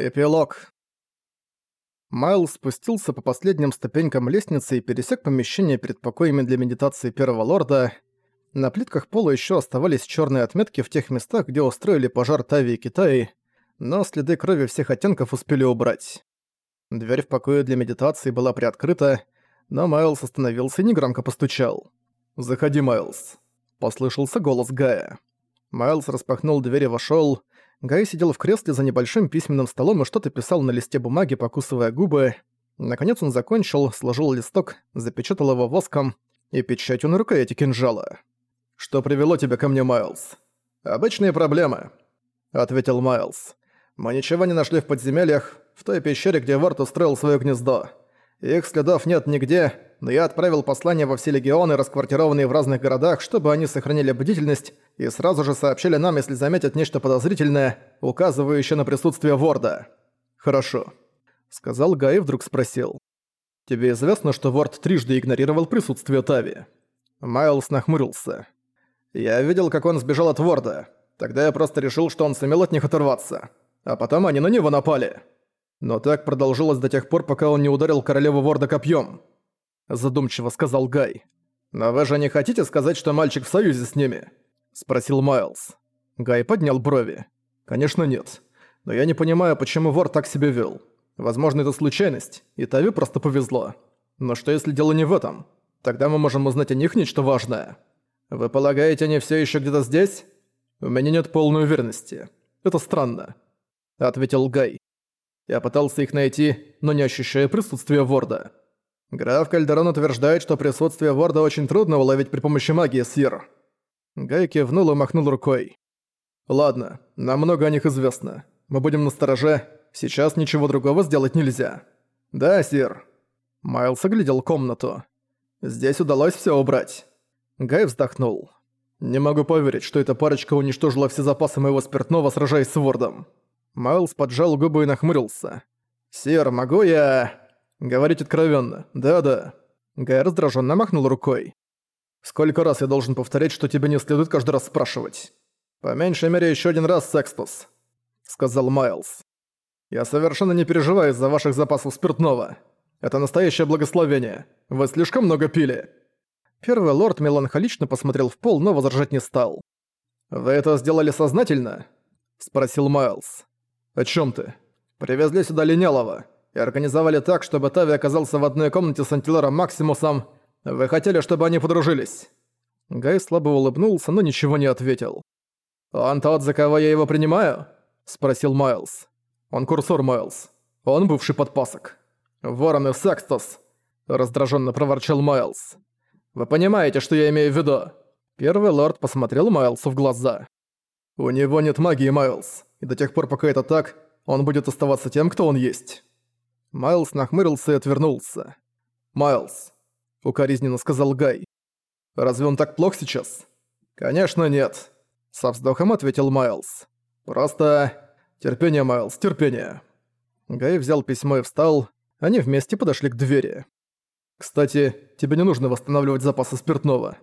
Эпилог. Майлз спустился по последним ступенькам лестницы и пересек помещение перед покоями для медитации Первого Лорда. На плитках пола еще оставались черные отметки в тех местах, где устроили пожар Тави и Китаи, но следы крови всех оттенков успели убрать. Дверь в покое для медитации была приоткрыта, но Майлз остановился и негромко постучал. «Заходи, Майлз», — послышался голос Гая. Майлз распахнул дверь и вошёл. Гай сидел в кресле за небольшим письменным столом и что-то писал на листе бумаги, покусывая губы. Наконец он закончил, сложил листок, запечатал его воском и печатью на рукояти кинжала. «Что привело тебя ко мне, Майлз?» «Обычные проблемы», — ответил Майлз. «Мы ничего не нашли в подземельях, в той пещере, где Ворт устроил своё гнездо. Их следов нет нигде, но я отправил послания во все легионы, расквартированные в разных городах, чтобы они сохранили бдительность и сразу же сообщили нам, если заметят нечто подозрительное, указывающее на присутствие Ворда. «Хорошо», — сказал Гай и вдруг спросил. «Тебе известно, что Ворд трижды игнорировал присутствие Тави?» Майлз нахмурился. «Я видел, как он сбежал от Ворда. Тогда я просто решил, что он сумел от них оторваться. А потом они на него напали». Но так продолжилось до тех пор, пока он не ударил королеву Ворда копьем. Задумчиво сказал Гай. «Но вы же не хотите сказать, что мальчик в союзе с ними?» Спросил Майлз. Гай поднял брови. «Конечно нет. Но я не понимаю, почему Ворд так себя вел. Возможно, это случайность, и Тави просто повезло. Но что если дело не в этом? Тогда мы можем узнать о них нечто важное. Вы полагаете, они все еще где-то здесь? У меня нет полной уверенности. Это странно», — ответил Гай. Я пытался их найти, но не ощущая присутствия Ворда. Граф Кальдерон утверждает, что присутствие Ворда очень трудно уловить при помощи магии, Сир. Гай кивнул и махнул рукой. «Ладно, нам много о них известно. Мы будем настороже. Сейчас ничего другого сделать нельзя». «Да, Сир». Майлз оглядел комнату. «Здесь удалось все убрать». Гай вздохнул. «Не могу поверить, что эта парочка уничтожила все запасы моего спиртного, сражаясь с Вордом. Майлз поджал губы и нахмурился. «Сир, могу я...» «Говорить откровенно. Да-да». Гай раздраженно махнул рукой. «Сколько раз я должен повторять, что тебе не следует каждый раз спрашивать?» «По меньшей мере еще один раз, Секстус», — сказал Майлз. «Я совершенно не переживаю из-за ваших запасов спиртного. Это настоящее благословение. Вы слишком много пили». Первый лорд меланхолично посмотрел в пол, но возражать не стал. «Вы это сделали сознательно?» — спросил Майлз. «О чем ты?» «Привезли сюда Линялова и организовали так, чтобы Тави оказался в одной комнате с Антилером Максимусом. Вы хотели, чтобы они подружились?» Гай слабо улыбнулся, но ничего не ответил. «Он тот, за кого я его принимаю?» – спросил Майлз. «Он курсор, Майлз. Он бывший подпасок». «Ворон и Секстос», – раздраженно проворчал Майлз. «Вы понимаете, что я имею в виду?» Первый лорд посмотрел Майлзу в глаза. «У него нет магии, Майлз и до тех пор, пока это так, он будет оставаться тем, кто он есть». Майлз нахмурился и отвернулся. «Майлз», — укоризненно сказал Гай. «Разве он так плох сейчас?» «Конечно нет», — со вздохом ответил Майлз. «Просто... Терпение, Майлз, терпение». Гай взял письмо и встал. Они вместе подошли к двери. «Кстати, тебе не нужно восстанавливать запасы спиртного.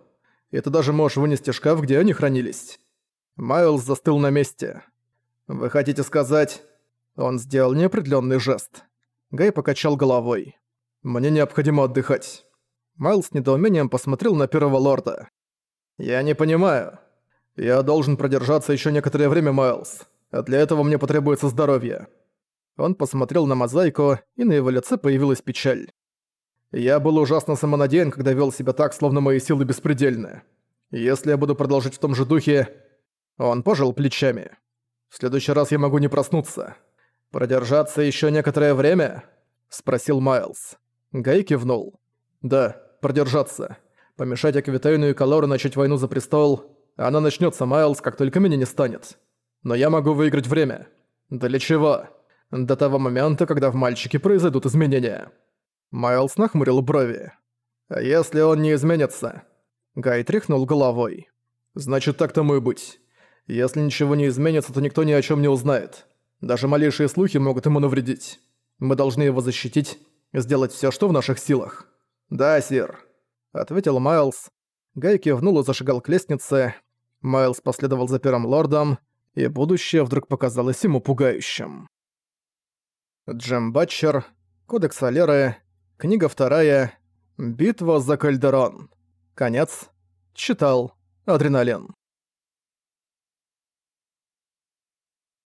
И ты даже можешь вынести шкаф, где они хранились». Майлз застыл на месте. «Вы хотите сказать...» Он сделал неопределённый жест. Гай покачал головой. «Мне необходимо отдыхать». Майлз с недоумением посмотрел на первого лорда. «Я не понимаю. Я должен продержаться ещё некоторое время, Майлз. А для этого мне потребуется здоровье». Он посмотрел на мозаику, и на его лице появилась печаль. «Я был ужасно самонадеян, когда вел себя так, словно мои силы беспредельны. Если я буду продолжить в том же духе...» Он пожал плечами. В следующий раз я могу не проснуться. Продержаться еще некоторое время? Спросил Майлз. Гай кивнул. Да, продержаться. Помешать Аквитейну и Калору начать войну за престол. Она начнется, Майлз, как только меня не станет. Но я могу выиграть время. Для чего? До того момента, когда в мальчике произойдут изменения. Майлз нахмурил брови. А если он не изменится? Гай тряхнул головой. Значит, так тому и быть. Если ничего не изменится, то никто ни о чем не узнает. Даже малейшие слухи могут ему навредить. Мы должны его защитить, сделать все, что в наших силах. «Да, сир», — ответил Майлз. Гай кивнул и зашагал к лестнице. Майлз последовал за первым лордом, и будущее вдруг показалось ему пугающим. Джем Батчер, Кодекс Алеры, книга вторая, Битва за Кальдерон. Конец. Читал. Адреналин.